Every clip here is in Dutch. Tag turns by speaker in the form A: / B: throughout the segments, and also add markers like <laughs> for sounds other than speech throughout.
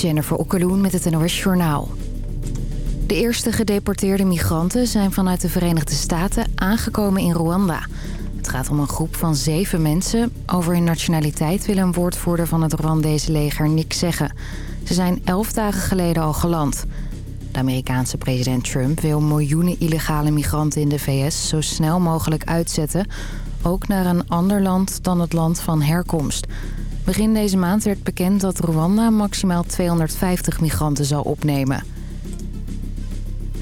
A: Jennifer Okkeloen met het NOS Journaal. De eerste gedeporteerde migranten zijn vanuit de Verenigde Staten aangekomen in Rwanda. Het gaat om een groep van zeven mensen. Over hun nationaliteit wil een woordvoerder van het Rwandese leger niks zeggen. Ze zijn elf dagen geleden al geland. De Amerikaanse president Trump wil miljoenen illegale migranten in de VS zo snel mogelijk uitzetten. Ook naar een ander land dan het land van herkomst. Begin deze maand werd bekend dat Rwanda maximaal 250 migranten zal opnemen.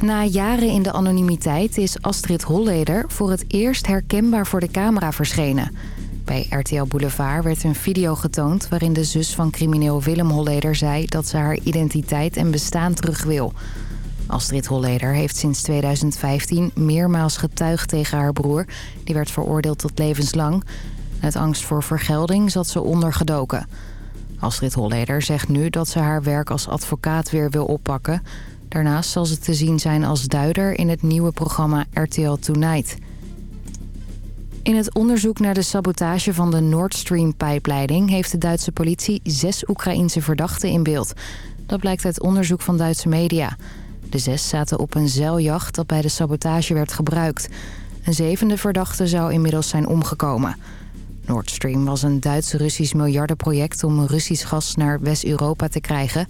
A: Na jaren in de anonimiteit is Astrid Holleder voor het eerst herkenbaar voor de camera verschenen. Bij RTL Boulevard werd een video getoond waarin de zus van crimineel Willem Holleder zei dat ze haar identiteit en bestaan terug wil. Astrid Holleder heeft sinds 2015 meermaals getuigd tegen haar broer. Die werd veroordeeld tot levenslang. Uit angst voor vergelding zat ze ondergedoken. Astrid Holleder zegt nu dat ze haar werk als advocaat weer wil oppakken. Daarnaast zal ze te zien zijn als duider in het nieuwe programma RTL Tonight. In het onderzoek naar de sabotage van de Nord Stream-pijpleiding... heeft de Duitse politie zes Oekraïense verdachten in beeld. Dat blijkt uit onderzoek van Duitse media. De zes zaten op een zeiljacht dat bij de sabotage werd gebruikt. Een zevende verdachte zou inmiddels zijn omgekomen. Nord Stream was een Duits-Russisch miljardenproject om Russisch gas naar West-Europa te krijgen.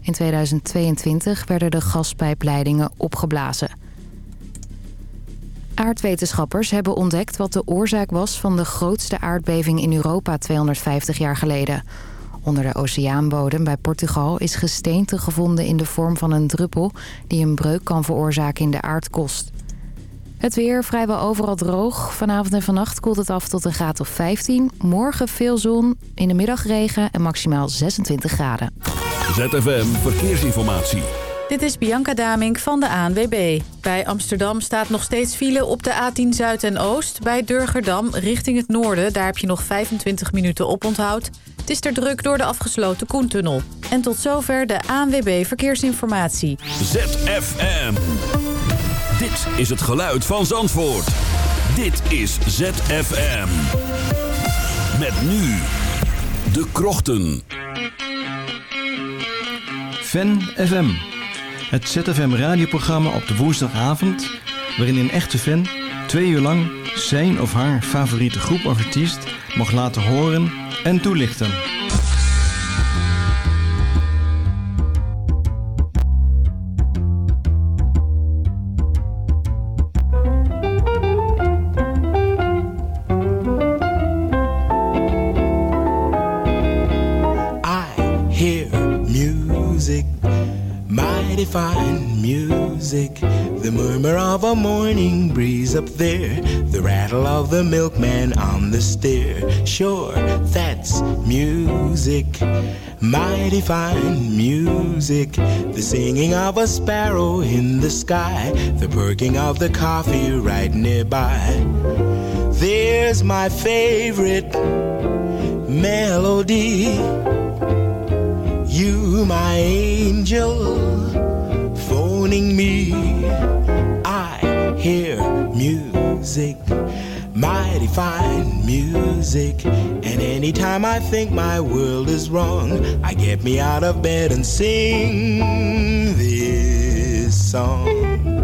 A: In 2022 werden de gaspijpleidingen opgeblazen. Aardwetenschappers hebben ontdekt wat de oorzaak was van de grootste aardbeving in Europa 250 jaar geleden. Onder de oceaanbodem bij Portugal is gesteente gevonden in de vorm van een druppel... die een breuk kan veroorzaken in de aardkost. Het weer vrijwel overal droog. Vanavond en vannacht koelt het af tot een graad of 15. Morgen veel zon, in de middag regen en maximaal 26 graden.
B: ZFM Verkeersinformatie.
C: Dit is Bianca Damink van de ANWB. Bij Amsterdam staat nog steeds file op de A10 Zuid en Oost. Bij Durgerdam richting het noorden, daar heb je nog 25 minuten op onthoud. Het is er druk door de afgesloten Koentunnel. En tot zover de ANWB Verkeersinformatie.
B: ZFM. Dit is het geluid van Zandvoort. Dit is ZFM. Met nu de krochten.
D: Fan FM. Het ZFM radioprogramma op de woensdagavond... waarin een echte fan twee uur lang zijn of haar favoriete groep of artiest... mag laten horen en toelichten.
E: Music. The murmur of a morning breeze up there, the rattle of the milkman on the stair. Sure, that's music, mighty fine music. The singing of a sparrow in the sky, the perking of the coffee right nearby. There's my favorite melody. You, my angel, phoning me. I hear music, mighty fine music. And anytime I think my world is wrong, I get me out of bed and sing this song.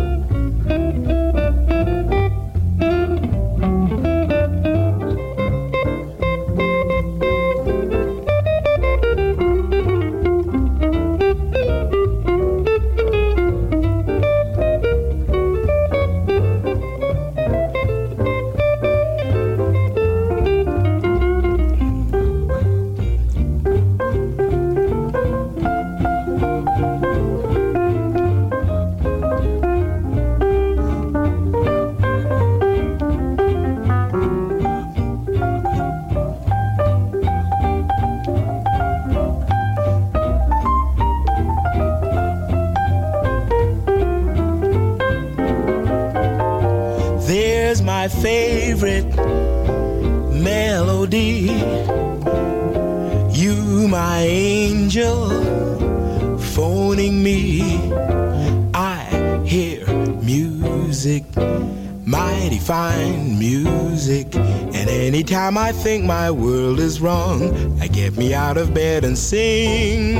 E: think my world is wrong, I get me out of bed and sing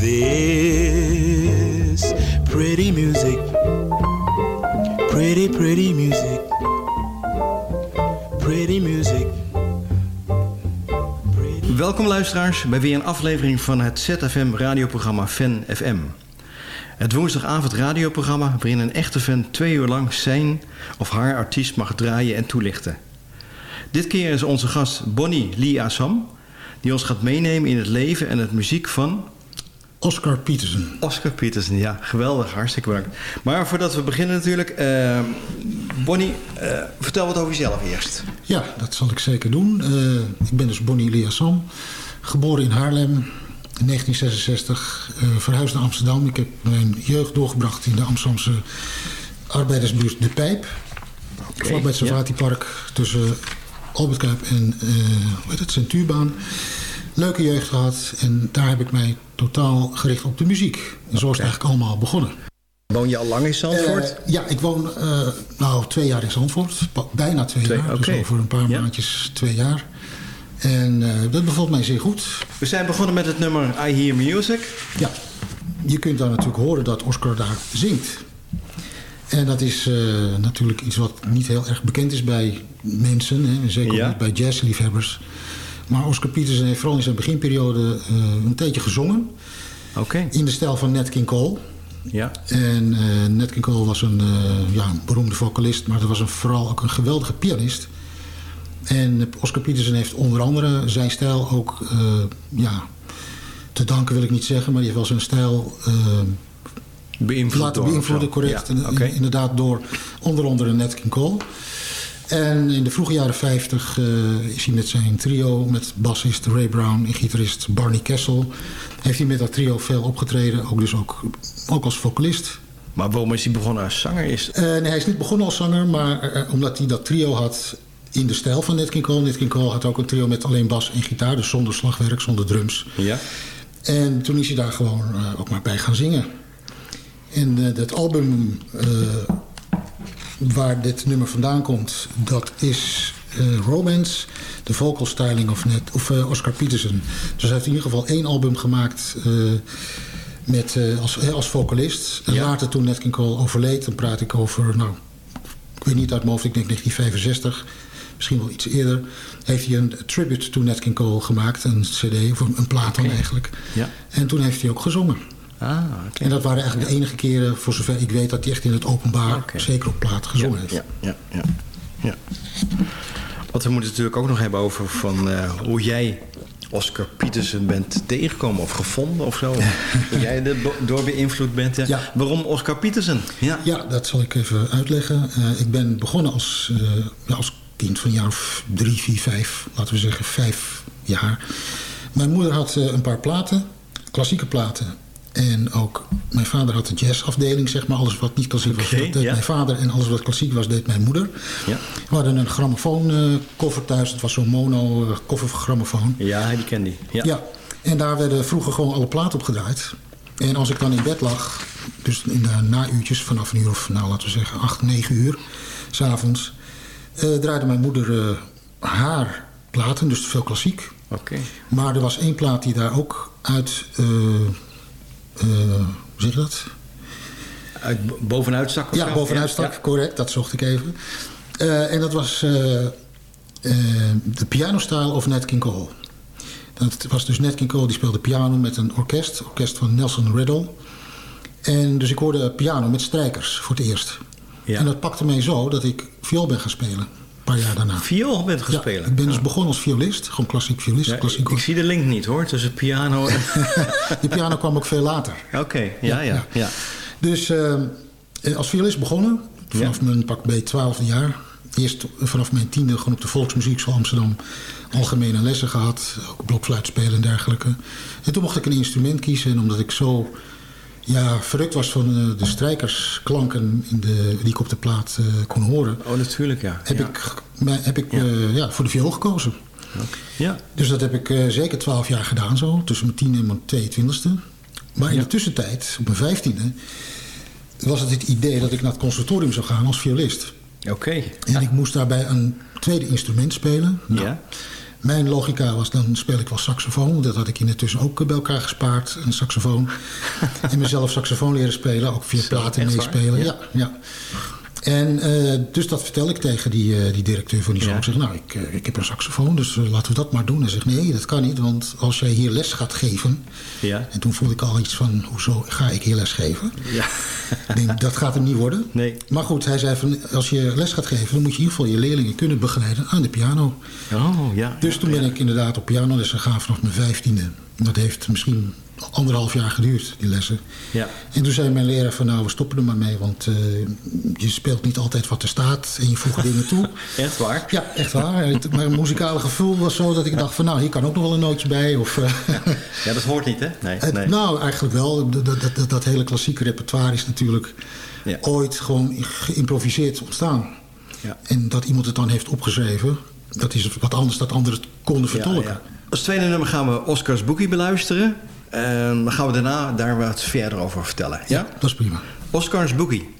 E: this pretty music, pretty, pretty music, pretty music.
F: Welkom luisteraars bij weer een aflevering van het ZFM radioprogramma Fan FM. Het woensdagavond radioprogramma waarin een echte fan twee uur lang zijn of haar artiest mag draaien en toelichten. Dit keer is onze gast Bonnie Lee Assam, die ons gaat meenemen in het leven en het muziek van...
G: Oscar Peterson.
F: Oscar Peterson, ja, geweldig, hartstikke bedankt. Maar voordat we beginnen natuurlijk, uh, Bonnie, uh, vertel wat over jezelf eerst.
G: Ja, dat zal ik zeker doen. Uh, ik ben dus Bonnie Lee Assam, geboren in Haarlem in 1966, verhuisd naar Amsterdam. Ik heb mijn jeugd doorgebracht in de Amsterdamse arbeidersbuurt De Pijp. Okay, vlakbij het Savatipark ja. tussen Albert Kuip en uh, het, Centuurbaan. Leuke jeugd gehad en daar heb ik mij totaal gericht op de muziek. En zo is het eigenlijk allemaal begonnen.
F: Woon je al lang in Zandvoort?
G: Uh, ja, ik woon uh, nou twee jaar in Zandvoort. Bijna twee, twee jaar. Okay. Dus over een paar ja. maandjes twee jaar. En uh, dat bevalt mij zeer goed.
F: We zijn begonnen met het nummer I Hear Music.
G: Ja, je kunt dan natuurlijk horen dat Oscar daar zingt. En dat is uh, natuurlijk iets wat niet heel erg bekend is bij mensen. Hè, zeker ja. niet bij jazzliefhebbers. Maar Oscar Peterson heeft vooral in zijn beginperiode uh, een tijdje gezongen.
F: Okay.
G: In de stijl van Nat King Cole.
F: Ja.
G: En uh, Nat King Cole was een, ja, een beroemde vocalist, maar dat was een, vooral ook een geweldige pianist. En Oscar Peterson heeft onder andere zijn stijl ook ja, te danken wil ik niet zeggen, maar die heeft wel zijn stijl
F: beïnvloed
G: laten beïnvloeden, correct. Ja, okay. Inderdaad door onder andere Nat King Cole. En in de vroege jaren 50 uh, is hij met zijn trio, met bassist Ray Brown en gitarist Barney Kessel, heeft hij met dat trio veel opgetreden, ook dus ook, ook als vocalist.
F: Maar waarom is hij begonnen als zanger? Is...
G: Uh, nee, hij is niet begonnen als zanger, maar uh, omdat hij dat trio had in de stijl van Nat King Cole. Nat King Cole had ook een trio met alleen bas en gitaar, dus zonder slagwerk, zonder drums.
F: Ja.
G: En toen is hij daar gewoon ook maar bij gaan zingen. En dat album waar dit nummer vandaan komt, dat is uh, Romance, de vocal styling of, net, of uh, Oscar Peterson. Dus hij heeft in ieder geval één album gemaakt uh, met, als, als vocalist. En ja. later toen Nat King Cole overleed, dan praat ik over, nou, ik weet niet uit mijn hoofd, ik denk 1965, misschien wel iets eerder, heeft hij een tribute to Nat King Cole gemaakt, een cd, of een, een plaat dan
F: okay.
G: eigenlijk.
F: Ja.
G: En toen heeft hij ook gezongen.
F: Ah, okay.
G: En dat waren eigenlijk de enige keren, voor zover ik weet, dat hij echt in het openbaar,
F: okay.
G: zeker op plaat, gezongen heeft.
F: Ja, ja, ja, ja. Want we moeten het natuurlijk ook nog hebben over van, uh, hoe jij Oscar Peterson bent tegengekomen of gevonden of zo. <laughs> hoe jij er door beïnvloed bent. Ja. Waarom Oscar Peterson? Ja.
G: ja, dat zal ik even uitleggen. Uh, ik ben begonnen als, uh, ja, als kind van een jaar of drie, vier, vijf, laten we zeggen vijf jaar. Mijn moeder had een paar platen, klassieke platen. En ook mijn vader had de jazzafdeling, zeg maar. Alles wat niet klassiek was, dat deed
F: ja.
G: mijn vader. En alles wat klassiek was, deed mijn moeder.
F: Ja.
G: We hadden een grammofoonkoffer thuis. Het was zo'n mono eh, koffer voor grammofoon.
F: ja, die ken die. Ja.
G: Ja. En daar werden vroeger gewoon alle platen op gedraaid. En als ik dan in bed lag, dus in de nauurtjes vanaf een uur of, nou laten we zeggen, acht, negen uur, s'avonds, eh, draaide mijn moeder eh, haar platen, dus veel klassiek.
F: Oké.
G: Maar er was één plaat die daar ook uit, eh, eh, hoe zeg je dat?
F: Uit bo- bovenuit stak
G: Ja,
F: zo?
G: bovenuit stak,
F: Ja.
G: correct, dat zocht ik even. Eh, en dat was eh, eh, de pianostyle of Nat King Cole. Dat was dus Nat King Cole, die speelde piano met een orkest. Orkest van Nelson Riddle. En dus ik hoorde piano met strijkers voor het eerst.
F: Ja.
G: En dat pakte mij zo dat ik viool ben gaan spelen. Een paar jaar daarna.
F: Viool bent gaan
G: Ja,
F: spelen?
G: ik ben dus begonnen als violist. Gewoon klassiek violist.
F: Ja,
G: klassiek
F: ik zie de link niet hoor, tussen piano en... <laughs>
G: Die piano kwam ook veel later.
F: Oké, ja, ja,
G: Ja,
F: ja.
G: Dus eh, als violist begonnen. Vanaf mijn pak bij twaalfde jaar. Eerst vanaf mijn tiende gewoon op de Volksmuziekschool Amsterdam. Algemene lessen gehad. Ook blokfluit spelen en dergelijke. En toen mocht ik een instrument kiezen. En omdat ik zo ja, verrukt was van eh, de strijkersklanken in de, die ik op de plaat eh, kon horen.
F: Oh, natuurlijk, ja.
G: Heb
F: ja.
G: ik, heb ik
F: Ja.
G: eh, ja, voor de viool gekozen.
F: Ja,
G: Dus dat heb ik zeker twaalf jaar gedaan zo. Tussen mijn tiende en mijn 22e. Maar in de tussentijd, op mijn vijftiende... was het het idee dat ik naar het conservatorium zou gaan als violist.
F: oké.
G: En ik moest daarbij een tweede instrument spelen. Nou,
F: Ja.
G: Mijn logica was, dan speel ik wel saxofoon. Dat had ik intussen ook bij elkaar gespaard, een saxofoon. <laughs> en mezelf saxofoon leren spelen, ook via platen meespelen.
F: Ja.
G: Ja. En uh, dus dat vertel ik tegen die, uh, die directeur van die school.
D: Ja.
G: Ik zeg, nou, ik, uh, ik heb een saxofoon, dus laten we dat maar doen. Hij zegt, nee, dat kan niet, want als jij hier les gaat geven...
D: Ja.
G: En toen voelde ik al iets van, hoezo ga ik hier les geven?
D: Ja.
G: ik denk, dat gaat hem niet worden.
D: Nee.
G: Maar goed, hij zei van, als je les gaat geven... dan moet je in ieder geval je leerlingen kunnen begeleiden aan de piano.
D: Oh, ja.
G: Dus toen ben ik inderdaad op pianoles gegaan vanaf mijn vijftiende. Dat heeft misschien anderhalf jaar geduurd, die lessen.
D: Ja.
G: En toen zei mijn leraar van nou, we stoppen er maar mee. Want uh, je speelt niet altijd wat er staat en je voegt dingen toe. <laughs>
D: Echt waar?
G: Ja, echt waar. Mijn muzikale gevoel was zo dat ik dacht van nou, hier kan ook nog wel een nootje bij. Of, uh, <laughs>
D: ja, dat hoort niet hè? Nee,
G: het,
D: nee.
G: Nou, eigenlijk wel. Dat, dat, dat, dat, hele klassieke repertoire is natuurlijk ja. ooit gewoon geïmproviseerd ontstaan.
D: Ja.
G: En dat iemand het dan heeft opgeschreven, dat is wat anders dat anderen het konden vertolken.
D: Ja, Als tweede nummer gaan we Oscars Boogie beluisteren. En dan gaan we daarna daar wat verder over vertellen. Ja,
G: ja dat is prima.
D: Oscars Boogie.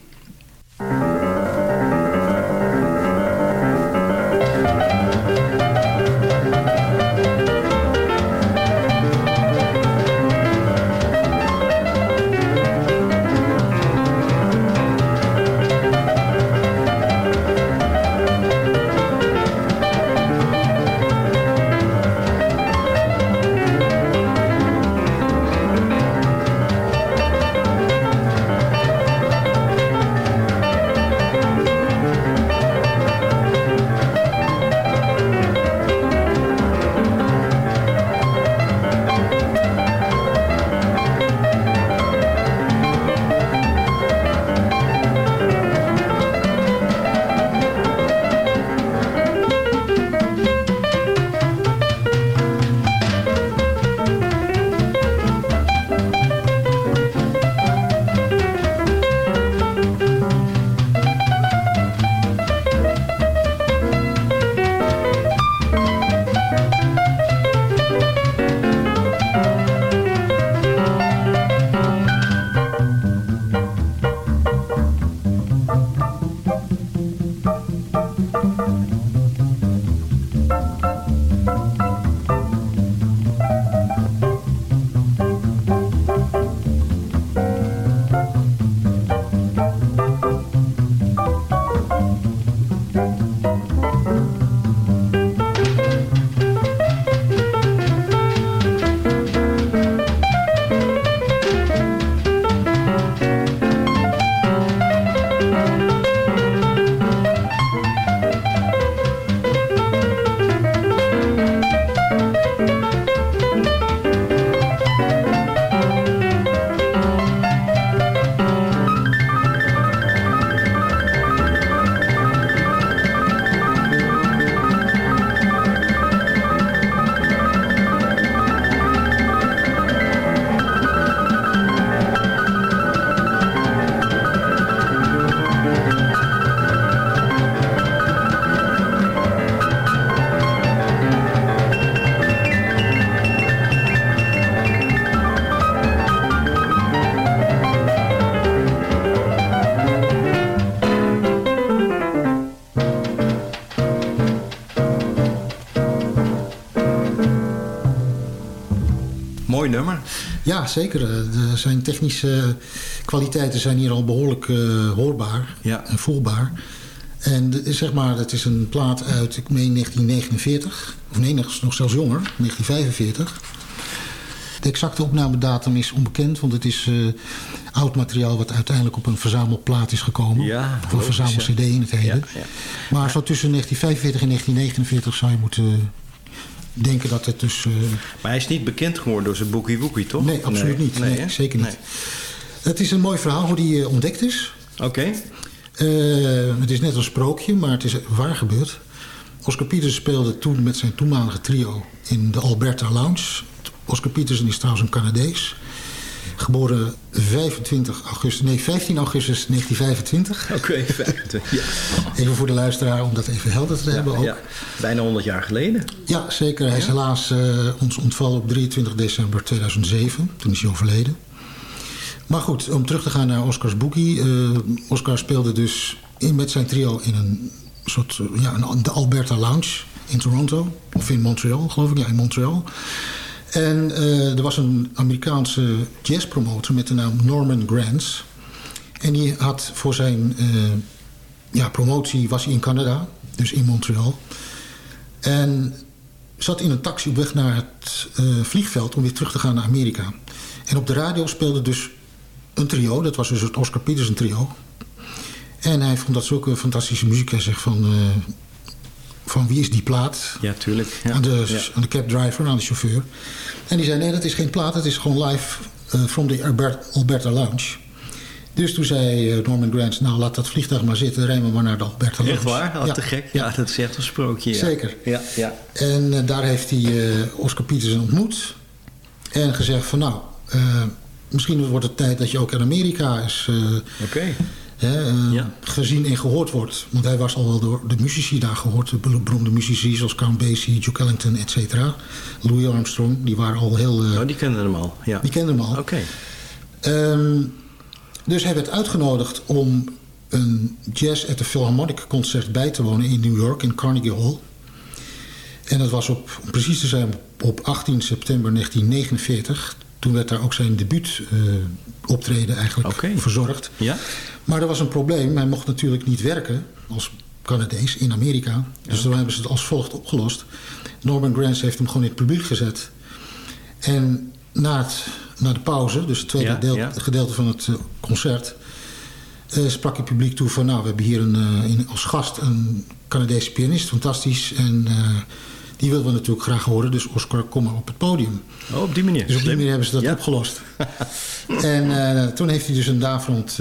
D: Mooi nummer.
G: Ja, zeker. De, zijn technische kwaliteiten zijn hier al behoorlijk uh, hoorbaar
D: ja.
G: en voelbaar. En de, zeg maar, het is een plaat uit, ik meen 1949. Of nee, nog zelfs jonger, 1945. De exacte opnamedatum is onbekend, want het is uh, oud materiaal wat uiteindelijk op een verzamelplaat is gekomen.
D: Ja,
G: of een verzamel-cd in het heden.
D: Ja, ja.
G: Maar zo tussen 1945 en 1949 zou je moeten denken dat het dus... Uh,
D: maar hij is niet bekend geworden door zijn Boogie Woogie, toch?
G: Nee, absoluut
D: nee.
G: niet. Nee, nee zeker niet. Het is een mooi verhaal hoe die uh, ontdekt is.
D: Oké. Okay.
G: Uh, het is net een sprookje, maar het is waar gebeurd. Oscar Peterson speelde toen met zijn toenmalige trio in de Alberta Lounge. Oscar Peterson is trouwens een Canadees. Geboren 25 augustus, nee, 15 augustus 1925.
D: Oké, <laughs> okay, 25. Ja.
G: Even voor de luisteraar om dat even helder te
D: ja,
G: hebben ook.
D: Ja. Bijna 100 jaar geleden.
G: Ja, zeker. Hij is helaas uh, ons ontvallen op 23 december 2007. Toen is hij overleden. Maar goed, om terug te gaan naar Oscars Boogie. Uh, Oscar speelde dus in, met zijn trio in een soort, ja, een, de Alberta Lounge in Toronto. Of in Montreal, geloof ik. Ja, in Montreal. En uh, er was een Amerikaanse jazzpromotor met de naam Norman Granz. En die had voor zijn uh, ja, promotie was hij in Canada, dus in Montreal. En zat in een taxi op weg naar het uh, vliegveld om weer terug te gaan naar Amerika. En op de radio speelde dus een trio, dat was dus het Oscar Peterson trio. En hij vond dat zulke fantastische muziek. Hij zegt van, van wie is die plaat?
F: Ja, tuurlijk. Ja.
G: Aan, de,
F: ja.
G: aan de cab driver, aan de chauffeur. En die zei, nee, dat is geen plaat, het is gewoon live uh, from the Albert, Alberta Lounge. Dus toen zei Norman Granz, nou laat dat vliegtuig maar zitten, rijden we maar naar de Alberta Lounge.
F: Echt waar? Oh, ja. te gek. Ja, dat is echt een sprookje.
G: Zeker.
F: Ja, ja.
G: En uh, daar heeft hij uh, Oscar Peterson ontmoet. En gezegd van nou, misschien wordt het tijd dat je ook in Amerika is
F: okay.
G: Ja. gezien en gehoord wordt. Want hij was al wel door de muzici daar gehoord. De beroemde muzici zoals Count Basie, Duke Ellington, et cetera. Louis Armstrong, die waren al heel...
F: oh, die kenden hem al. Ja.
G: Die kenden hem al.
F: Oké. Okay.
G: Um, dus hij werd uitgenodigd om een Jazz at the Philharmonic concert bij te wonen in New York, in Carnegie Hall. En dat was op, om precies te zijn, op 18 september 1949. Toen werd daar ook zijn debuut uh, optreden eigenlijk
F: okay.
G: verzorgd.
F: Ja?
G: Maar er was een probleem. Hij mocht natuurlijk niet werken als Canadees in Amerika. Dus toen hebben ze het als volgt opgelost. Norman Granz heeft hem gewoon in het publiek gezet. En na, het, na de pauze, dus het tweede
F: ja,
G: deel,
F: ja.
G: gedeelte van het uh, concert... Uh, sprak het publiek toe van... nou, we hebben hier een, uh, in, als gast een Canadese pianist, fantastisch. En uh, die wilden we natuurlijk graag horen. Dus Oscar, kom maar op het podium.
F: Oh, op die manier.
G: Dus op die manier hebben ze dat
F: ja.
G: opgelost. <laughs> en toen heeft hij dus een daverend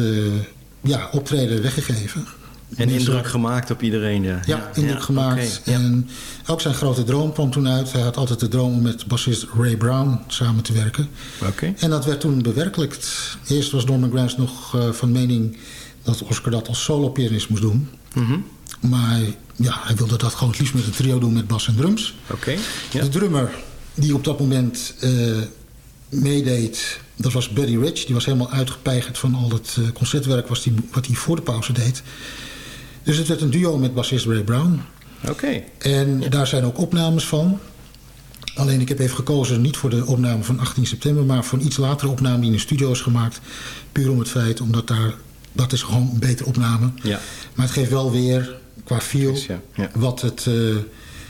G: ja, optreden weggegeven.
F: En indruk gemaakt op iedereen. Ja,
G: ja indruk
F: ja,
G: gemaakt.
F: Okay,
G: en ook zijn grote droom kwam toen uit. Hij had altijd de droom om met bassist Ray Brown samen te werken.
F: Okay.
G: En dat werd toen bewerkelijkt. Eerst was Norman Granz nog uh, van mening dat Oscar dat als solo-pianist moest doen.
F: Mm -hmm.
G: Maar ja, hij wilde dat gewoon het liefst met een trio doen met bas en drums.
F: Okay, ja.
G: De drummer die op dat moment uh, meedeed, dat was Buddy Rich. Die was helemaal uitgepeigerd van al het uh, concertwerk was die, wat hij voor de pauze deed. Dus het werd een duo met bassist Ray Brown.
F: Oké. Okay.
G: En daar zijn ook opnames van. Alleen ik heb even gekozen niet voor de opname van 18 september... maar voor een iets latere opname die in de studio is gemaakt. Puur om het feit, omdat daar... dat is gewoon een betere opname.
F: Ja.
G: Maar het geeft wel weer, qua feel...
F: Is, ja. Ja.
G: wat het... Uh,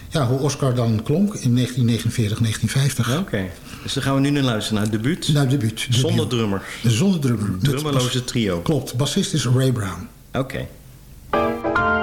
G: ja, hoe Oscar dan klonk in 1949, 1950.
F: Oké. Okay. Dus dan gaan we nu naar luisteren, naar debuut.
G: Naar het debuut.
F: Zonder drummer.
G: Zonder drummer.
F: Drummerloze trio.
G: Klopt. Bassist is Ray Brown.
F: Oké. Okay.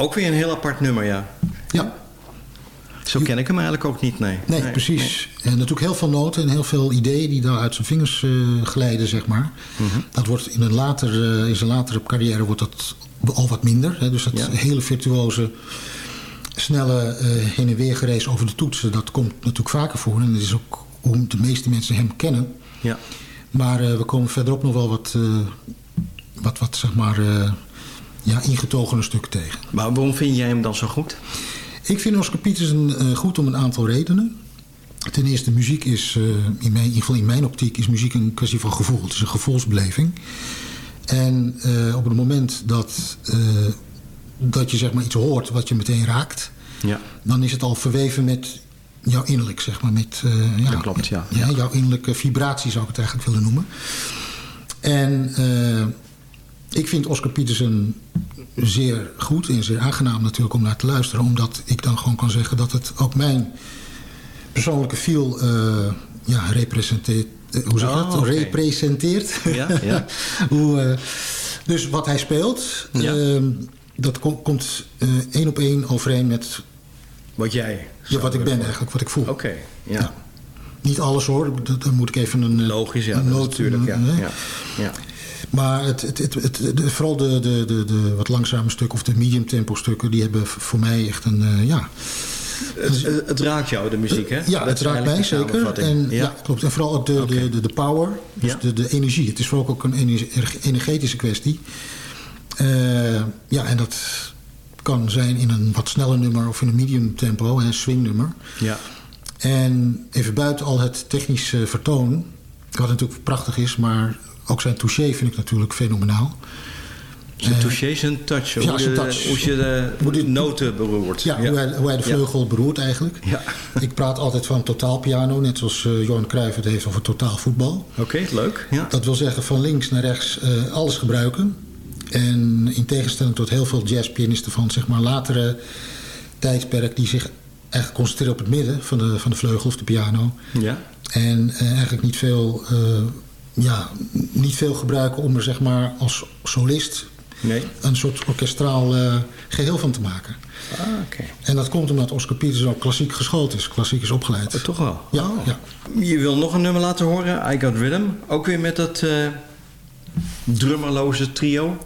F: Ook weer een heel apart nummer, ja.
G: Ja,
F: Zo ken ik hem eigenlijk ook niet, nee.
G: nee, precies. En natuurlijk heel veel noten en heel veel ideeën die daar uit zijn vingers eh, glijden, zeg maar.
F: Mhm.
G: Dat wordt in, een later, eh, in zijn latere carrière wordt dat al wat minder. Hè? Dus dat
F: Ja.
G: hele virtuoze, snelle eh, heen en weer gereis over de toetsen... dat komt natuurlijk vaker voor. En dat is ook hoe de meeste mensen hem kennen.
F: Ja.
G: Maar we komen verderop nog wel wat, wat, wat zeg maar, ja, ingetogene stukken tegen.
F: Maar waarom vind jij hem dan zo goed?
G: Ik vind Oscar Peterson eh, goed om een aantal redenen. Ten eerste, muziek is, eh, in, mijn, in ieder geval in mijn optiek, is muziek een kwestie van gevoel. Het is een gevoelsbeleving. En eh, op het moment dat, dat je zeg maar iets hoort wat je meteen raakt...
F: Ja.
G: dan is het al verweven met jouw innerlijk, zeg maar. Met, ja,
F: Dat klopt, ja.
G: ja. Jouw innerlijke vibratie zou ik het eigenlijk willen noemen. En ik vind Oscar Peterson zeer goed en zeer aangenaam natuurlijk om naar te luisteren. Omdat ik dan gewoon kan zeggen dat het ook mijn persoonlijke feel eh, ja, representeert. eh, hoe zeg je
F: Oh,
G: dat? Representeert.
F: Ja, <laughs> ja.
G: hoe, eh, dus wat hij speelt,
F: Ja.
G: ehm, dat kom- komt één op één overeen met
F: Wat jij...
G: ja, wat ik ben eigenlijk, wat ik voel.
F: Oké, ja.
G: Ja. Niet alles hoor, dat- dan moet ik even een...
F: Logisch, ja.
G: een
F: natuurlijk, ja. ja. Ja.
G: Maar het, het, het, vooral de, de, de, de wat langzame stukken of de medium tempo stukken... die hebben voor mij echt een... eh, ja,
F: Het, het, raakt jou, de muziek, hè?
G: ja,
F: Dat
G: het raakt mij zeker. En, ja. klopt. En vooral ook de, de, de, de power, dus
F: Ja.
G: de, de energie. Het is vooral ook een ener- energetische kwestie. Eh, ja, en dat kan zijn in een wat sneller nummer of in een medium tempo, een swingnummer.
F: Ja.
G: En even buiten al het technische vertoon, wat natuurlijk prachtig is, maar ook zijn touché vind ik natuurlijk fenomenaal.
F: Zijn
G: Eh,
F: touché, zijn touch.
G: ja,
F: hoe, je,
G: touch.
F: hoe je de,
G: Hoe die-
F: noten beroert.
G: Ja, Hoe, hij, hoe hij de vleugel beroert eigenlijk.
F: Ja.
G: Ik praat altijd van totaalpiano, net zoals eh, Johan Cruijff het heeft over totaal voetbal.
F: Oké, leuk. Ja.
G: Dat wil zeggen van links naar rechts eh, alles gebruiken. En in tegenstelling tot heel veel jazzpianisten van zeg maar latere tijdperk... die zich eigenlijk concentreren op het midden van de, van de vleugel of de piano.
F: ja.
G: En eh, eigenlijk niet veel, eh, ja, niet veel gebruiken om er zeg maar als solist...
F: Nee.
G: een soort orkestraal eh, geheel van te maken.
F: Ah, oké.
G: En dat komt omdat Oscar Peterson ook klassiek geschoold is. Klassiek is opgeleid.
F: Oh, toch wel?
G: Ja,
F: Oh.
G: ja.
F: Je wil nog een nummer laten horen, I Got Rhythm. Ook weer met dat drummerloze trio.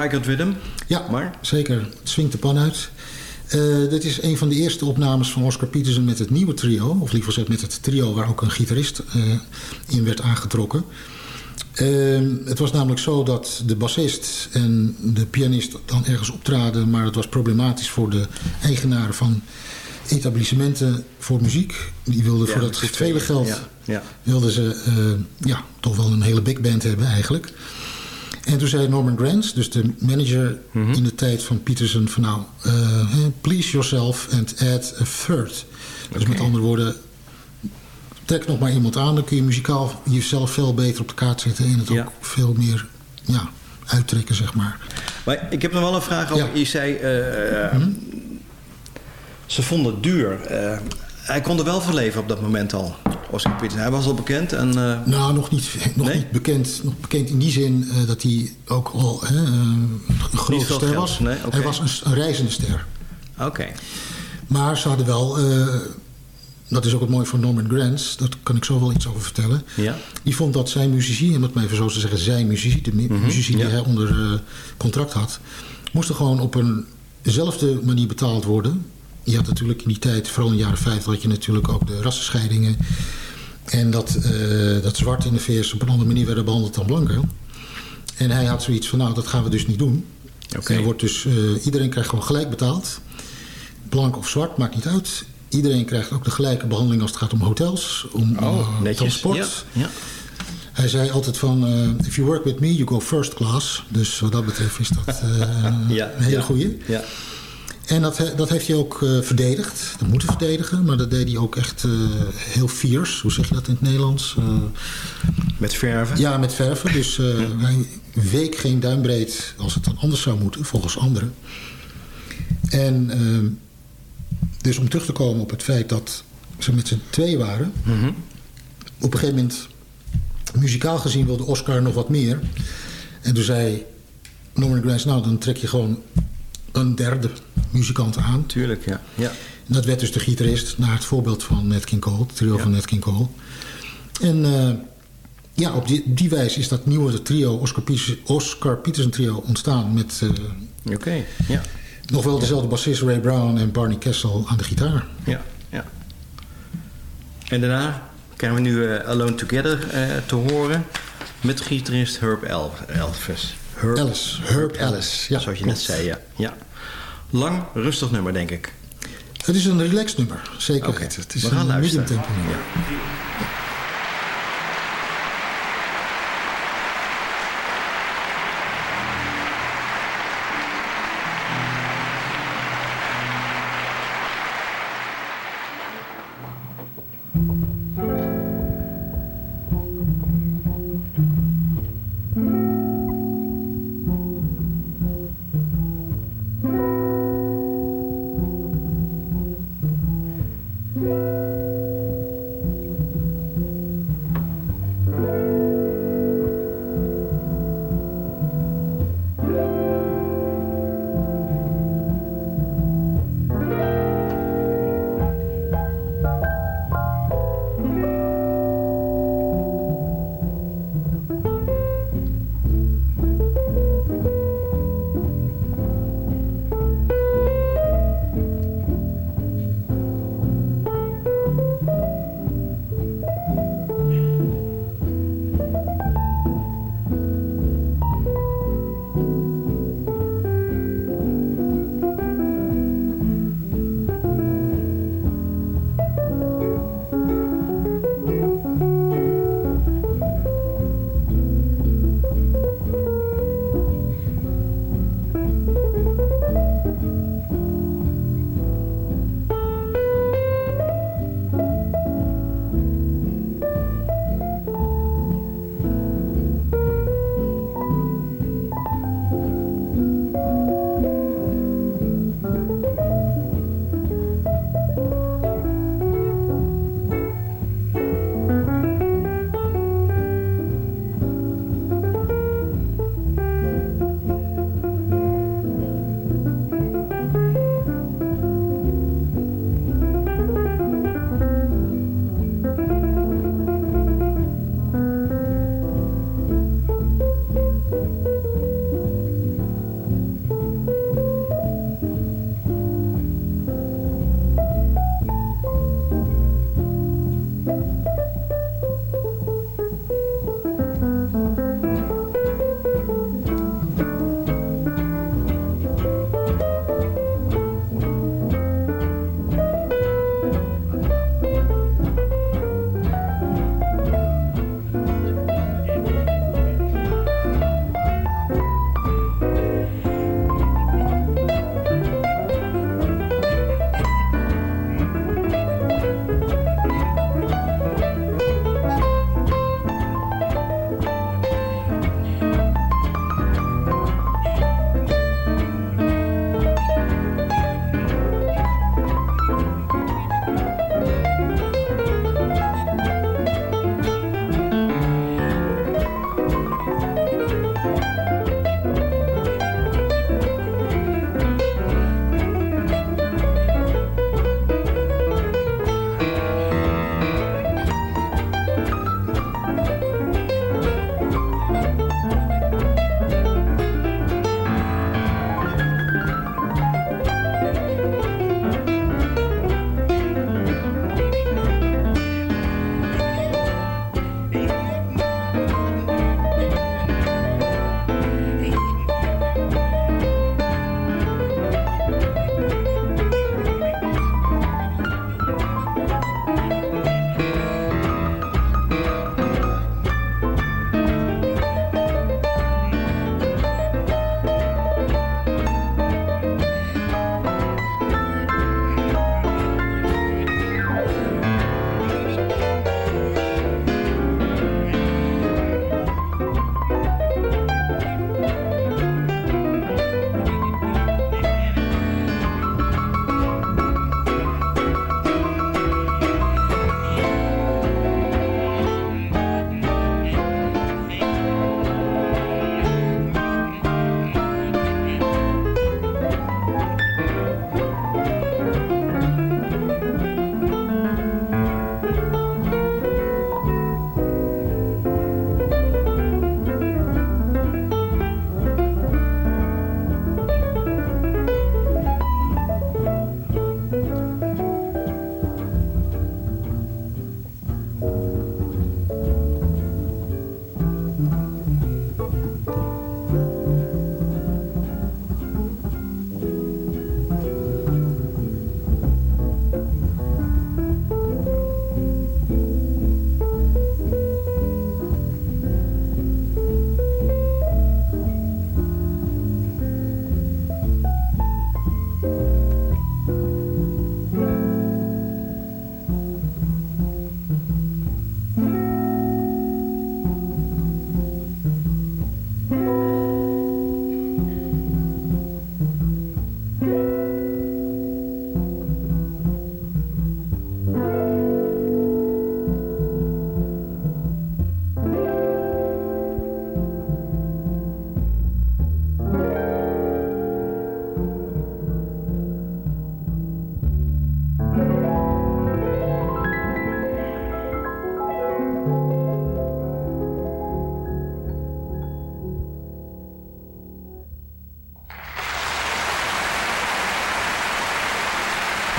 F: Got Rhythm.
G: Ja,
F: Maar?
G: zeker. Het swingt de pan uit. Uh, dit is een van de eerste opnames van Oscar Peterson met het nieuwe trio. Of liever gezegd met het trio waar ook een gitarist uh, in werd aangetrokken. Uh, het was namelijk zo dat de bassist en de pianist dan ergens optraden... maar het was problematisch voor de eigenaren van etablissementen voor muziek. Die wilden
F: Ja,
G: voor dat vele geld...
F: Ja, ja.
G: wilden ze uh, ja, toch wel een hele big band hebben eigenlijk. En toen zei Norman Granz, dus de manager
F: Mhm.
G: in de tijd van Peterson... van nou, uh, please yourself and add a third. Dus met andere woorden, trek nog maar iemand aan... dan kun je muzikaal jezelf veel beter op de kaart zetten... en het
F: Ja.
G: ook veel meer ja, uittrekken, zeg maar.
F: Maar ik heb nog wel een vraag over.
G: Ja. Mhm.
F: Je zei, eh, ze vonden het duur. Eh, hij kon er wel voor leven op dat moment al, Oscar Peterson. Hij was al bekend en... eh,
G: Nou, nog niet, <laughs> nog
F: Nee?
G: niet bekend. Nog bekend in die zin eh, dat hij ook al eh, een grote ster
F: geld,
G: was.
F: nee.
G: Hij was een, een reizende ster.
F: Oké.
G: Maar ze hadden wel... dat is ook het mooie van Norman Granz. Daar kan ik zo wel iets over vertellen.
F: Ja.
G: Die vond dat zijn muzici, en het maar even zo te zeggen... zijn muzici, de mu- muzici die hij onder contract had... moesten gewoon op eenzelfde manier betaald worden. Je had natuurlijk in die tijd, vooral in de jaren 50... had je natuurlijk ook de rassenscheidingen... en dat, eh, dat zwart in de VS op een andere manier werden behandeld dan blanken. En hij had zoiets van, nou, dat gaan we dus niet doen. En er wordt dus, eh, iedereen krijgt gewoon gelijk betaald. Blank of zwart, maakt niet uit. Iedereen krijgt ook de gelijke behandeling als het gaat om hotels, om
F: Oh,
G: eh, transport.
F: Ja. ja.
G: Hij zei altijd van, if you work with me, you go first class. Dus wat dat betreft is dat <laughs>
F: Ja,
G: een hele
F: ja.
G: goeie. En dat, dat heeft hij ook eh, verdedigd. Dat moeten verdedigen, maar dat deed hij ook echt eh, heel fierce. Hoe zeg je dat in het Nederlands? Eh,
F: Met verven.
G: ja, met verven. Dus <laughs> hij week geen duimbreed als het dan anders zou moeten, volgens anderen. En dus om terug te komen op het feit dat ze met z'n twee waren.
F: Mhm.
G: Op een gegeven moment, muzikaal gezien, wilde Oscar nog wat meer. En toen zei Norman Granz, nou dan trek je gewoon een derde muzikant aan.
F: Tuurlijk, ja. ja.
G: En dat werd dus de gitarist, naar het voorbeeld van Nat King Cole, het trio
F: Ja.
G: van Nat King Cole. En eh, ja, op die, die wijze is dat nieuwe trio, Oscar, Peters, Oscar Peterson trio, ontstaan met eh,
F: Oké, ja.
G: nog wel dezelfde bassist Ray Brown en Barney Kessel aan de gitaar.
F: ja. ja. En daarna krijgen we nu eh, Alone Together te horen met gitarist Herb El Elvis. Herb
G: Ellis, Herb Ellis. Ja,
F: zoals je
G: klopt.
F: net zei, ja. ja. Lang, rustig nummer, denk ik.
G: Het is een relaxed nummer, zeker. Het is
F: we gaan
G: een
F: luisteren.
G: medium tempo nummer.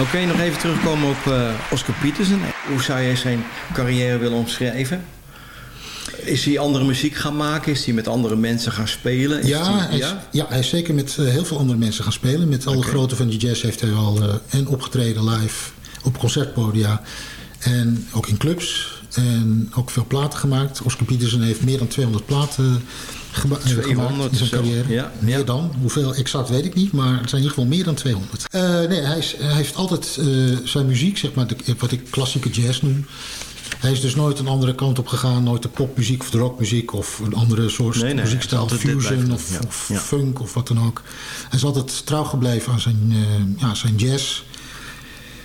F: Oké, nog even terugkomen op uh, Oscar Peterson. Hoe zou jij zijn carrière willen omschrijven? Is hij andere muziek gaan maken? Is hij met andere mensen gaan spelen? Is
G: ja, hij, ja? ja, hij is zeker met uh, heel veel andere mensen gaan spelen. Met alle okay. grote van de jazz heeft hij al uh, en opgetreden live op concertpodia. En ook in clubs. En ook veel platen gemaakt. Oscar Peterson heeft meer dan 200 platen
F: 200
G: gemaakt in zijn carrière.
F: Ja,
G: meer dan. Hoeveel exact weet ik niet. Maar het zijn in ieder geval meer dan 200. Uh, nee, hij, is, hij, heeft altijd uh, zijn muziek, zeg maar, de, wat ik klassieke jazz noem. Hij is dus nooit een andere kant op gegaan. Nooit de popmuziek of de rockmuziek of een andere soort
F: nee, nee,
G: muziekstijl. Fusion of,
F: ja.
G: of
F: ja.
G: funk of wat dan ook. Hij is altijd trouw gebleven aan zijn, uh, ja, zijn jazz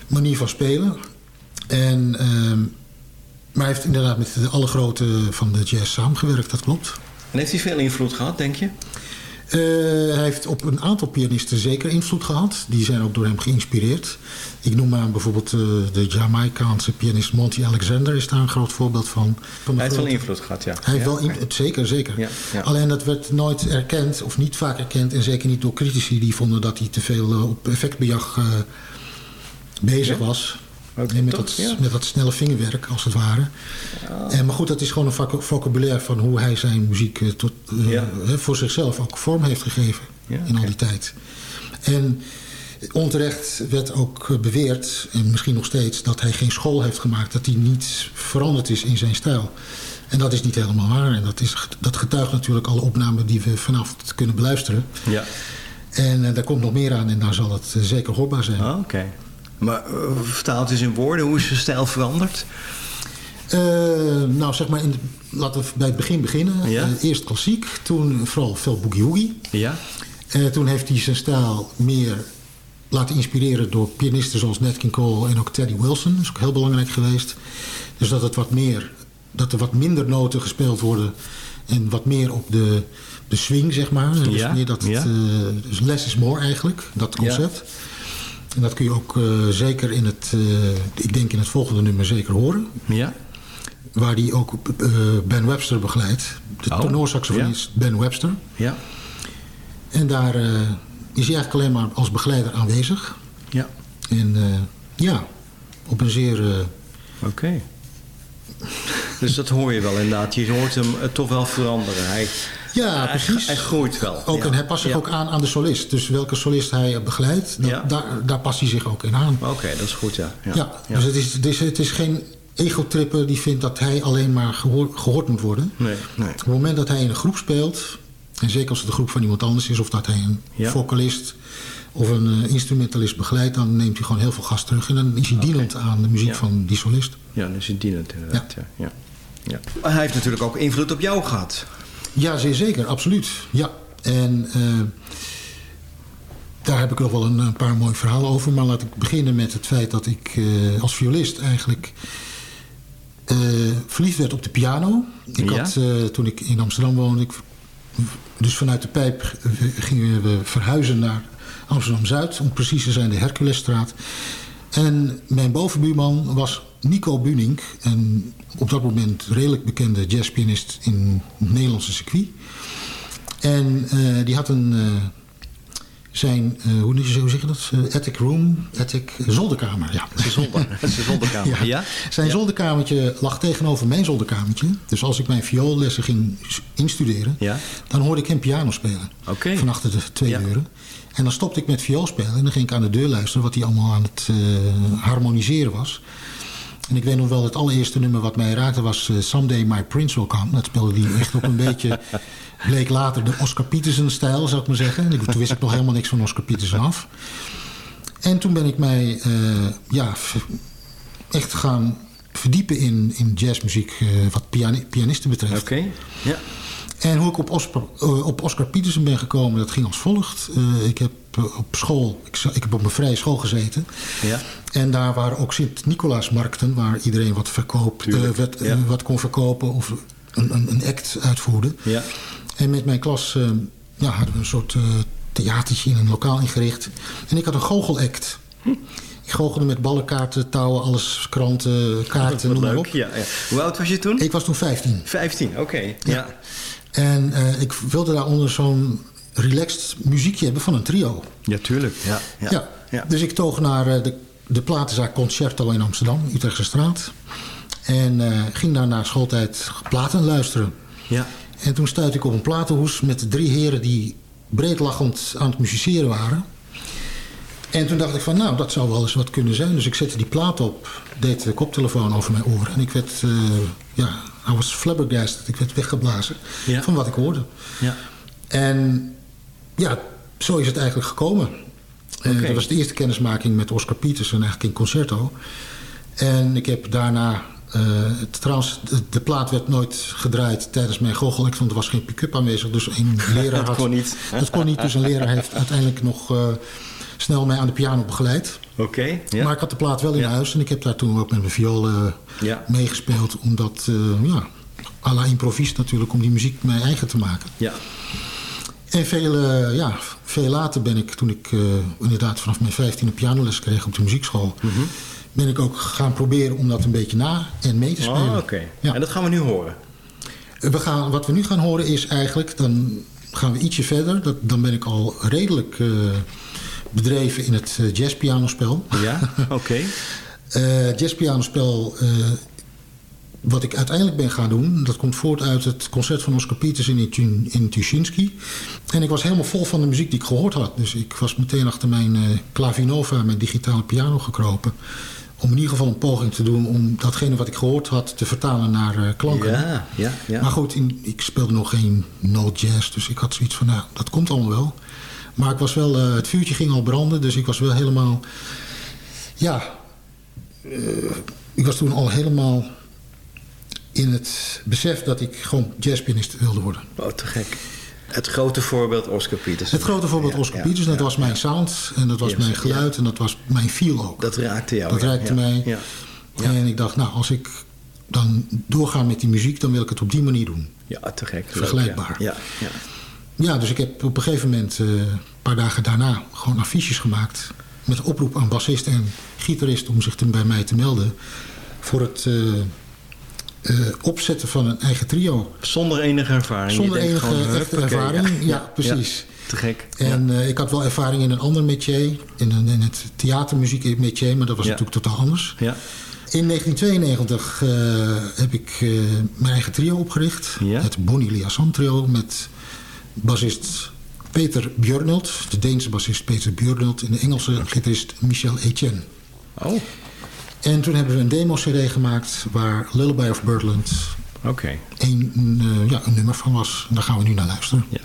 G: manier van spelen. En, uh, maar hij heeft inderdaad met de alle grote van de jazz samengewerkt, dat klopt.
F: En heeft hij veel invloed gehad, denk je?
G: Uh, hij heeft op een aantal pianisten zeker invloed gehad. Die zijn ook door hem geïnspireerd. Ik noem maar bijvoorbeeld uh, de Jamaicaanse pianist Monty Alexander... is daar een groot voorbeeld van. van
F: hij heeft wel invloed gehad, ja.
G: Hij heeft
F: ja,
G: wel invloed, zeker, zeker.
F: Ja, ja.
G: Alleen dat werd nooit erkend, of niet vaak erkend... en zeker niet door critici die vonden dat hij te veel uh, op effectbejag bezig was... Met, dat,
F: ja.
G: met dat snelle vingerwerk, als het ware.
F: Ja.
G: En, maar goed, dat is gewoon een voc vocabulaire van hoe hij zijn muziek uh, tot, uh,
F: ja.
G: voor zichzelf ook vorm heeft gegeven in
F: okay.
G: al die tijd. En onterecht werd ook beweerd, en misschien nog steeds, dat hij geen school heeft gemaakt. Dat hij niet veranderd is in zijn stijl. En dat is niet helemaal waar. En dat, is, dat getuigt natuurlijk alle opnamen die we vanavond kunnen beluisteren.
F: Ja.
G: En daar komt nog meer aan en daar zal het zeker hoorbaar zijn.
F: Oh, Oké. Okay. Maar uh, vertaald eens in woorden, hoe is zijn stijl veranderd?
G: Uh, nou, zeg maar, in de, laten we bij het begin beginnen.
F: Ja?
G: Uh, eerst klassiek, toen vooral veel boogie-woogie.
F: Ja.
G: toen heeft hij zijn stijl meer laten inspireren door pianisten zoals Nat King Cole en ook Teddy Wilson. Dat is ook heel belangrijk geweest. Dus dat, het wat meer, dat er wat minder noten gespeeld worden en wat meer op de, de swing, zeg maar. Dus
F: ja?
G: meer dat het,
F: ja?
G: dus less is more eigenlijk, dat concept. Ja. En dat kun je ook uh, zeker in het, uh, ik denk in het volgende nummer zeker horen.
F: Ja.
G: Waar hij ook uh, Ben Webster begeleidt. De
F: oh,
G: tenorsaxofonist
F: ja.
G: Ben Webster.
F: Ja.
G: En daar is hij eigenlijk alleen maar als begeleider aanwezig.
F: Ja.
G: En ja, op een zeer...
F: Oké. Okay. Dus dat hoor je wel inderdaad. Je hoort hem toch wel veranderen. Hij,
G: ja, precies.
F: Hij groeit wel.
G: Ook,
F: ja.
G: En hij past zich
F: ja.
G: ook aan aan de solist. Dus welke solist hij begeleidt, dat,
F: ja.
G: daar, daar past hij zich ook in aan.
F: Oké, okay, dat is goed, ja.
G: Ja, ja. dus het is, het, is, het is geen egotripper die vindt dat hij alleen maar gehoor, gehoord moet worden.
F: Nee, nee.
G: Op het moment dat hij in een groep speelt... en zeker als het een groep van iemand anders is... of dat hij een
F: ja.
G: vocalist of een uh, instrumentalist begeleidt... dan neemt hij gewoon heel veel gas terug. En dan is hij okay. dienend aan de muziek ja. van die solist.
F: Ja, dan is hij dienend inderdaad. Ja. Ja. Ja. Hij heeft natuurlijk ook invloed op jou gehad.
G: Ja, zeer zeker. Absoluut. Ja. En uh, daar heb ik nog wel een, een, paar mooie verhalen over. Maar laat ik beginnen met het feit dat ik uh, als violist eigenlijk... Uh, verliefd werd op de piano. Ik
F: ja?
G: had, toen ik in Amsterdam woonde... Ik, dus vanuit de pijp gingen we verhuizen naar Amsterdam-Zuid. Om precies te zijn de Herculesstraat. En mijn bovenbuurman was Nico Buning. Een op dat moment redelijk bekende jazzpianist in het Nederlandse circuit. En uh, die had een... Uh, zijn, uh, hoe, hoe zeg je dat? attic room, attic zolderkamer. Ja.
F: Zijn zolder, zolderkamer, <laughs> ja. ja.
G: Zijn ja. zolderkamertje lag tegenover mijn zolderkamertje. Dus als ik mijn vioollessen ging instuderen...
F: Ja.
G: dan hoorde ik hem piano spelen.
F: Okay.
G: Van achter de twee deuren. En dan stopte ik met viool spelen. En dan ging ik aan de deur luisteren... wat hij allemaal aan het harmoniseren was. En ik weet nog wel, het allereerste nummer wat mij raakte was uh, Someday My Prince Will Come. Dat speelde hij echt op een beetje, <laughs> bleek later de Oscar Peterson-stijl, zou ik maar zeggen. En toen wist ik nog helemaal niks van Oscar Peterson af. En toen ben ik mij, uh, ja, echt gaan verdiepen in, in jazzmuziek, uh, wat piani pianisten betreft.
F: Oké, okay. ja.
G: En hoe ik op Oscar, uh, op Oscar Peterson ben gekomen, dat ging als volgt. Uh, ik heb uh, op school, ik, ik, heb op mijn vrije school gezeten.
F: Ja.
G: En daar waren ook Sint-Nicolaasmarkten, waar iedereen wat, verkoopt, werd,
F: ja.
G: wat kon verkopen of een, een, een act uitvoerde.
F: Ja.
G: En met mijn klas ja, hadden we een soort theatertje in een lokaal ingericht. En ik had een goochelact. Hm. Ik goochelde met ballenkaarten, touwen, alles, kranten, kaarten, noem maar op.
F: Ja, ja. Hoe oud was je toen?
G: Ik was toen 15.
F: 15, oké. Okay. Ja. ja.
G: En uh, ik wilde daaronder zo'n relaxed muziekje hebben van een trio.
F: Ja, tuurlijk. Ja, ja.
G: ja. ja. Dus ik toog naar uh, de de platenzaak Concerto in Amsterdam, Utrechtse straat. En uh, ging daar na schooltijd platen luisteren.
F: Ja.
G: En toen stuitte ik op een platenhoes met drie heren die breedlachend aan het musiceren waren. En toen dacht ik van, nou, dat zou wel eens wat kunnen zijn. Dus ik zette die plaat op, deed de koptelefoon over mijn oren. En ik werd, uh, ja, I was flabbergasted. Ik werd weggeblazen
F: Ja.
G: van wat ik hoorde.
F: Ja.
G: En ja, zo is het eigenlijk gekomen. Eh, dat was de eerste kennismaking met Oscar Peterson eigenlijk in Concerto. En ik heb daarna... eh, het- trouwens, de, de plaat werd nooit gedraaid tijdens mijn goochelek... want er was geen pick-up aanwezig. Dus een <laughs> leraar had...
F: kon niet.
G: Het kon niet, dus een leraar heeft uiteindelijk nog eh, snel mij aan de piano begeleid.
F: Oké.
G: Maar ik had de plaat wel in huis... en ik heb daar toen ook met mijn viool eh, meegespeeld... omdat, eh ja, à la natuurlijk... om die muziek mijn eigen te maken.
F: ja.
G: En veel, eh, ja, veel later ben ik, toen ik inderdaad vanaf mijn 15e pianoles kreeg op de muziekschool...
F: Mhm.
G: ben ik ook gaan proberen om dat een beetje na en mee te spelen.
F: Oh, oké.
G: Ja.
F: En dat gaan we nu horen.
G: We gaan, wat we nu gaan horen is eigenlijk, dan gaan we ietsje verder. Dat, dan ben ik al redelijk bedreven in het eh, jazzpianospel.
F: Ja, <laughs> oké.
G: Eh jazzpianospel, eh, wat ik uiteindelijk ben gaan doen... dat komt voort uit het concert van Oscar Peterson in, in Tuschinski. En ik was helemaal vol van de muziek die ik gehoord had. Dus ik was meteen achter mijn eh Clavinova, mijn digitale piano gekropen... om in ieder geval een poging te doen om datgene wat ik gehoord had... te vertalen naar klanken.
F: Ja, ja, ja.
G: Maar goed, in, ik speelde nog geen note jazz, dus ik had zoiets van, nou, dat komt allemaal wel. Maar ik was wel, eh, het vuurtje ging al branden, dus ik was wel helemaal, ja, eh, ik was toen al helemaal in het besef dat ik gewoon jazzpianist wilde worden.
F: Oh, te gek. Het grote voorbeeld Oscar Peterson.
G: Het grote voorbeeld
F: Ja,
G: Oscar
F: ja,
G: dat
F: ja,
G: was mijn sound en dat was mijn geluid en dat was mijn feel ook.
F: Dat raakte jou.
G: Dat raakte mij.
F: Ja.
G: En ik dacht, nou, als ik dan doorga met die muziek, dan wil ik het op die manier doen.
F: ja, te gek.
G: Vergelijkbaar.
F: Ja, ja.
G: Ja, dus ik heb op een gegeven moment, eh, een paar dagen daarna, gewoon affiches gemaakt. Met oproep aan bassist en gitarist om zich te, bij mij te melden. Voor het eh, eh, opzetten van een eigen trio.
F: Zonder enige ervaring.
G: Zonder
F: Je
G: enige
F: gewoon,
G: echte ervaring. Ja, precies.
F: Te gek.
G: En ik had wel ervaring in een ander métier. In, een, in het theatermuziek métier, maar dat was
F: Ja.
G: natuurlijk totaal anders.
F: ja.
G: In 1992 eh, heb ik mijn eigen trio opgericht.
F: Ja.
G: Het Bonnie Liasson trio met bassist Peter Björnelt. De Deense bassist Peter Björnelt. En de Engelse gitarist Michel Etienne.
F: Oh,
G: En toen hebben we een demo-cd gemaakt waar Lullaby of Birdland
F: oké.
G: een, eh, ja, een nummer van was. En daar gaan we nu naar luisteren.
F: Ja.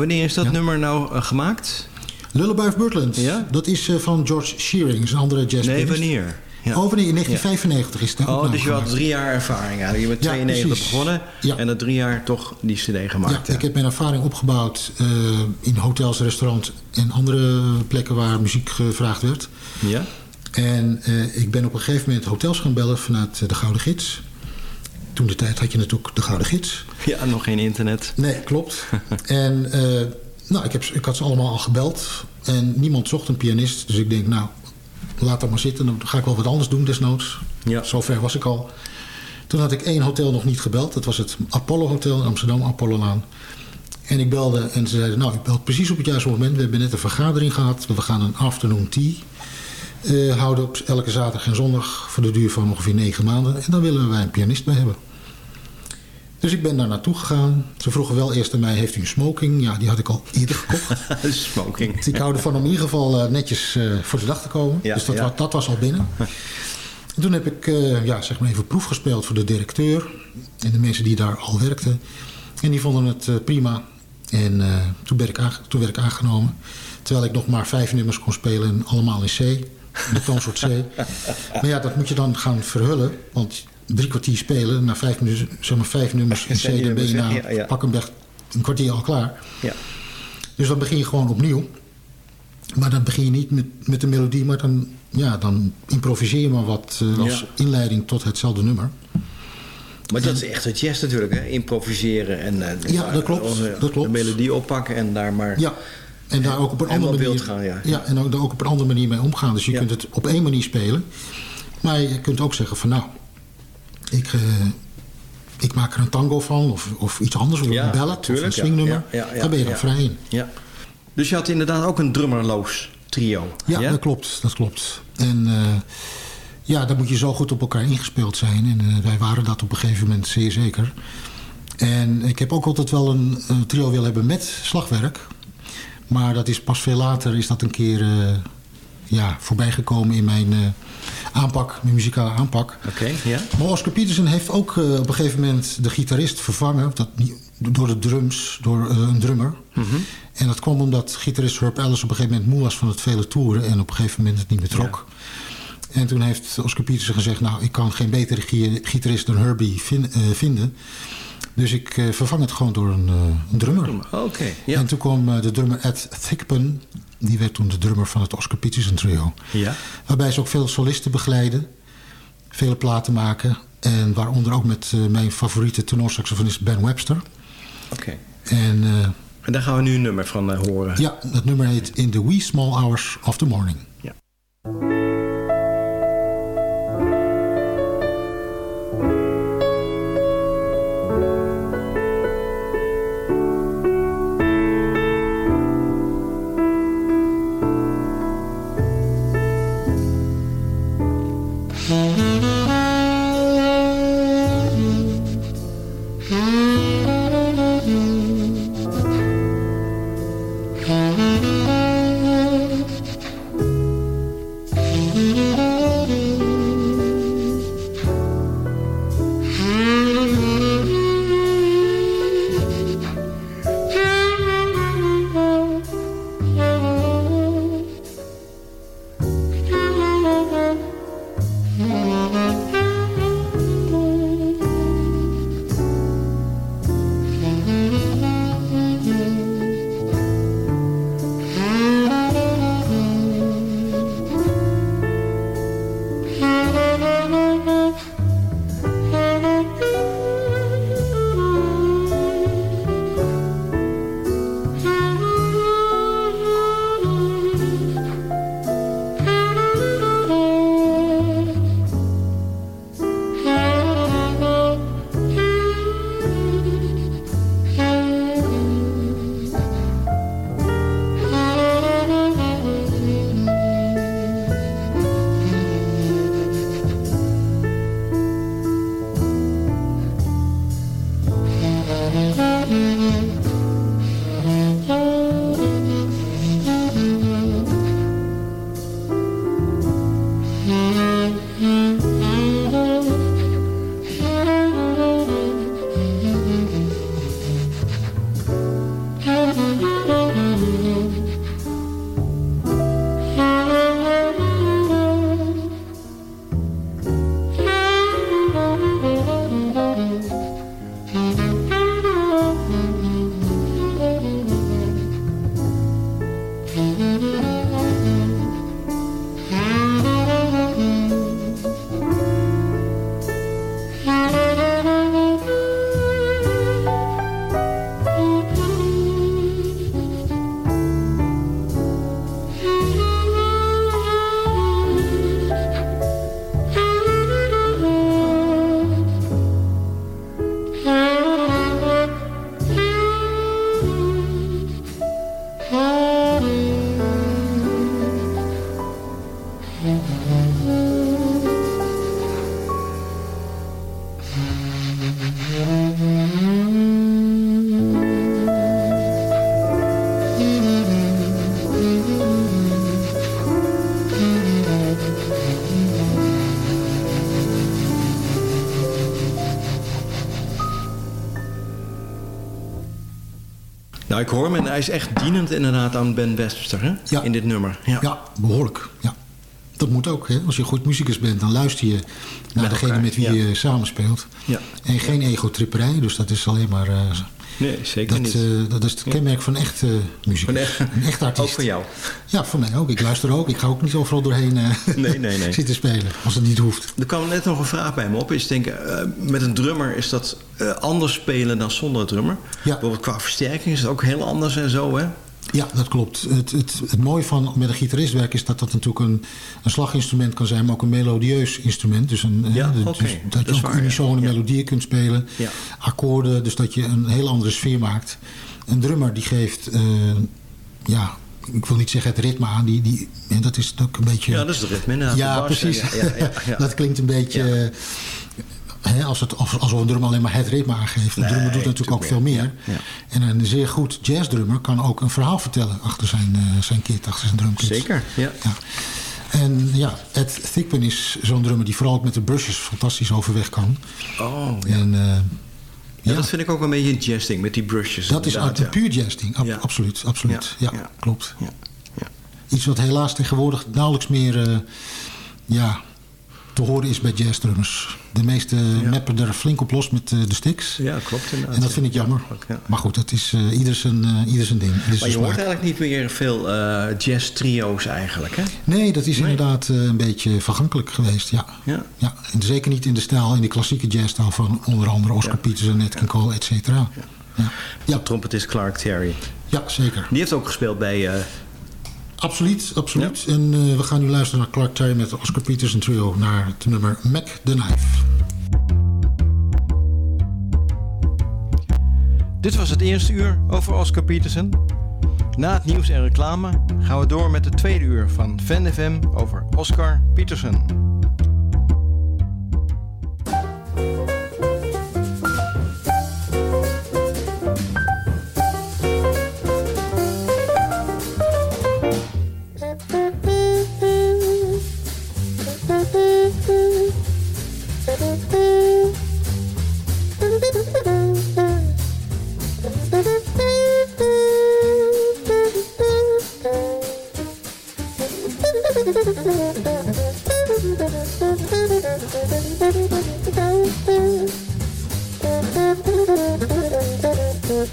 F: Wanneer is dat nummer nou gemaakt?
G: Lullaby of Birdland.
F: Ja?
G: Dat is van George Shearing, een andere jazz
F: Nee, wanneer?
G: Ja. Oh? In 1995 is het
F: Oh, dus je had drie jaar ervaring eigenlijk. Je bent ja, 92 begonnen
G: ja.
F: en na drie jaar toch die cd gemaakt.
G: Ja, ik heb mijn ervaring opgebouwd uh, in hotels, restaurants en andere plekken waar muziek gevraagd werd.
F: Ja.
G: En uh, ik ben op een gegeven moment hotels gaan bellen vanuit de Gouden Gids. Toen de tijd had je natuurlijk de Gouden Gids.
F: Ja, nog geen internet.
G: Nee, klopt. <laughs> en uh, nou, ik, heb, ik had ze allemaal al gebeld. En niemand zocht een pianist. Dus ik denk, nou, laat dat maar zitten. Dan ga ik wel wat anders doen desnoods.
F: Ja.
G: Zover was ik al. Toen had ik één hotel nog niet gebeld. Dat was het Apollo Hotel in Amsterdam, Apollo-laan. En ik belde en ze zeiden, nou, ik belt precies op het juiste moment. We hebben net een vergadering gehad. We gaan een afternoon tea uh, houden op elke zaterdag en zondag... voor de duur van ongeveer negen maanden. En dan willen wij een pianist bij hebben. Dus ik ben daar naartoe gegaan. Ze vroegen wel eerst aan mij, heeft u een smoking? Ja, die had ik al eerder gekocht. <laughs>
F: smoking.
G: Ik hou ervan om in ieder geval uh, netjes uh, voor de dag te komen.
F: Ja,
G: dus dat,
F: ja.
G: was, dat was al binnen. <laughs> En toen heb ik uh, ja, zeg maar even proef gespeeld voor de directeur. En de mensen die daar al werkten. En die vonden het prima. En toen, werd ik toen werd ik aangenomen. Terwijl ik nog maar vijf nummers kon spelen. Allemaal in C. De toonsoort C. <laughs> maar ja, dat moet je dan gaan verhullen. Want drie kwartier spelen, na vijf, zeg maar vijf nummers in C, dan ben je na
F: ja, ja.
G: pak hem weg een kwartier al klaar.
F: Ja.
G: Dus dan begin je gewoon opnieuw. Maar dan begin je niet met, met de melodie, maar dan, ja, dan improviseer je maar wat uh, als
F: Ja.
G: inleiding tot hetzelfde nummer.
F: Maar dat is echt het jazz natuurlijk, hè? Improviseren en eh,
G: Ja, dat klopt,
F: eh,
G: dat klopt.
F: de melodie oppakken en daar maar...
G: Ja, en daar ook op een
F: en
G: andere manier,
F: gaan, ja.
G: ja, en ook, daar ook op een andere manier mee omgaan. Dus je kunt het op één manier spelen. Maar je kunt ook zeggen van nou, ik, eh, ik maak er een tango van of, of iets anders. Of
F: Ja,
G: een ballad
F: tuurlijk,
G: of een swingnummer.
F: Ja,
G: daar ben je dan vrij in.
F: Ja. Dus je had inderdaad ook een drummerloos trio.
G: Ja, dat klopt. Dat klopt. En eh, ja, dan moet je zo goed op elkaar ingespeeld zijn. En eh, wij waren dat op een gegeven moment zeer zeker. En ik heb ook altijd wel een, een trio willen hebben met slagwerk. Maar dat is pas veel later is dat een keer ja, voorbijgekomen in mijn eh, aanpak, mijn muzikale aanpak.
F: Oké, ja.
G: Maar Oscar Peterson heeft ook eh, op een gegeven moment de gitarist vervangen. Dat, door de drums, door eh, een drummer. En dat kwam omdat gitarist Herb Ellis op een gegeven moment moe was van het vele toeren. En op een gegeven moment het niet meer trok. En toen heeft Oscar Peterson gezegd... nou, ik kan geen betere gi- gitarist dan Herbie vin- vinden. Dus ik vervang het gewoon door een, een drummer.
F: Oké, ja.
G: En toen kwam de drummer Ed Thigpen. Die werd toen de drummer van het Oscar Peterson trio.
F: Ja.
G: Waarbij ze ook veel solisten begeleiden. Vele platen maken. En waaronder ook met eh, mijn favoriete tenorsaxofonist Ben Webster.
F: Oké.
G: En eh,
F: En daar gaan we nu een nummer van eh, horen.
G: ja, dat nummer heet In the Wee Small Hours of the Morning.
F: Ja. Ik hoor hem en hij is echt dienend inderdaad aan Ben Webster, hè?
G: Ja.
F: In dit nummer. Ja.
G: Ja, behoorlijk. Ja. Dat moet ook. Hè? Als je goed muzikus bent, dan luister je naar
F: Met
G: degene
F: elkaar,
G: met wie je samenspeelt.
F: Ja.
G: En geen egotripperij, dus dat is alleen maar... eh,
F: Nee, zeker
G: dat,
F: niet.
G: eh, dat is het kenmerk van echte muzikus.
F: Van echt-
G: een echte artiest.
F: Ook voor jou.
G: Ja, voor mij ook. Ik luister ook. Ik ga ook niet overal doorheen eh,
F: Nee, nee, nee. <laughs>
G: zitten spelen, als het niet hoeft.
F: Er kwam net nog een vraag bij me op. Is denken, eh, met een drummer is dat eh, anders spelen dan zonder drummer?
G: Ja.
F: Bijvoorbeeld qua versterking is het ook heel anders en zo, hè?
G: Ja, dat klopt. Het, het, het mooie van met een gitarist werken is dat dat natuurlijk een, een slaginstrument kan zijn, maar ook een melodieus instrument. Dus, een,
F: Ja,
G: hè, dus
F: oké.
G: dat
F: Dat
G: je ook unisone
F: Ja.
G: melodieën kunt spelen,
F: Ja.
G: akkoorden, dus dat je een heel andere sfeer maakt. Een drummer die geeft, eh, ja, ik wil niet zeggen het ritme aan, die, die, en dat is ook een beetje...
F: Ja, dat is de ritme inderdaad.
G: Ja,
F: de
G: precies.
F: Ja, ja, ja, ja. <laughs>
G: dat klinkt een beetje... Als het, als, alsof een drummer alleen maar het ritme aangeeft. Een
F: Nee,
G: drummer doet natuurlijk ook veel meer.
F: Ja, ja.
G: En een zeer goed jazzdrummer kan ook een verhaal vertellen achter zijn, eh, zijn kit, achter zijn drumkit.
F: Zeker, ja.
G: ja. En ja, Ed Thigpen is zo'n drummer die vooral ook met de brushes fantastisch overweg kan.
F: Oh, ja.
G: En, eh,
F: Ja, dat vind ik ook een beetje een jazzding met die brushes.
G: dat is
F: ja.
G: puur jazzding. Ab-
F: Ja.
G: Absoluut, absoluut.
F: Ja,
G: klopt.
F: Ja, ja.
G: Iets wat helaas tegenwoordig nauwelijks meer eh, ja, te horen is bij jazzdrummers. De meeste meppen er flink op los met eh, de sticks.
F: Ja, klopt inderdaad.
G: En dat vind ik jammer.
F: Ja.
G: Maar goed, dat is eh, ieder, zijn, ieder zijn ding. Ieder
F: Maar
G: zijn
F: je hoort eigenlijk niet meer veel eh jazz-trio's eigenlijk, hè?
G: Nee, dat is
F: Nee.
G: inderdaad een beetje vergankelijk geweest, ja.
F: Ja.
G: ja. En zeker niet in de stijl, in de klassieke jazzstijl van onder andere Oscar Peters en Nat King Cole, et cetera. Ja. Ja.
F: Trompetist Clark Terry.
G: ja, zeker.
F: Die heeft ook gespeeld bij...
G: Absoluut, absoluut. En eh, we gaan nu luisteren naar Clark Terry met de Oscar Peters en trio naar het nummer Mac the Knife.
D: Dit was het eerste uur over Oscar Peterson. Na het nieuws en reclame gaan we door met het tweede uur van Fan FM over Oscar Peterson.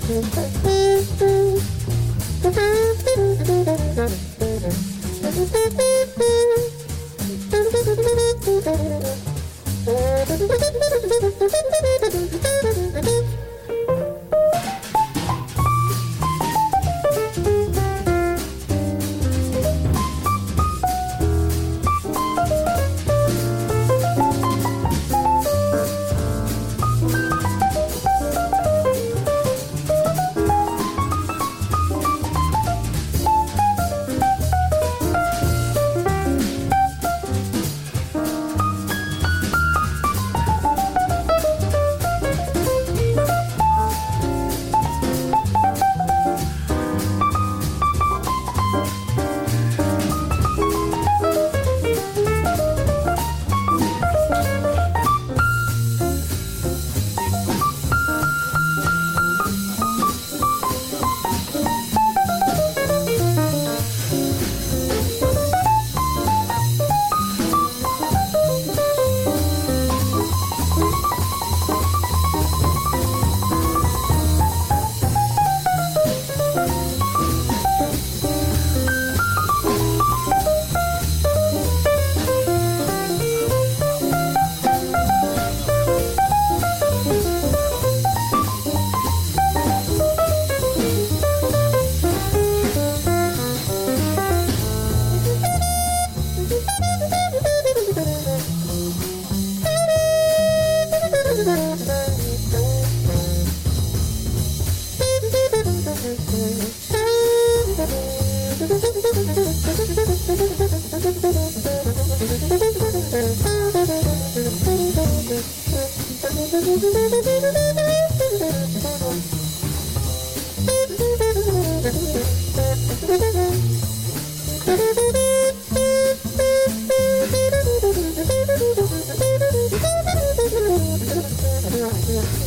B: Thank you. 真的很重要很重要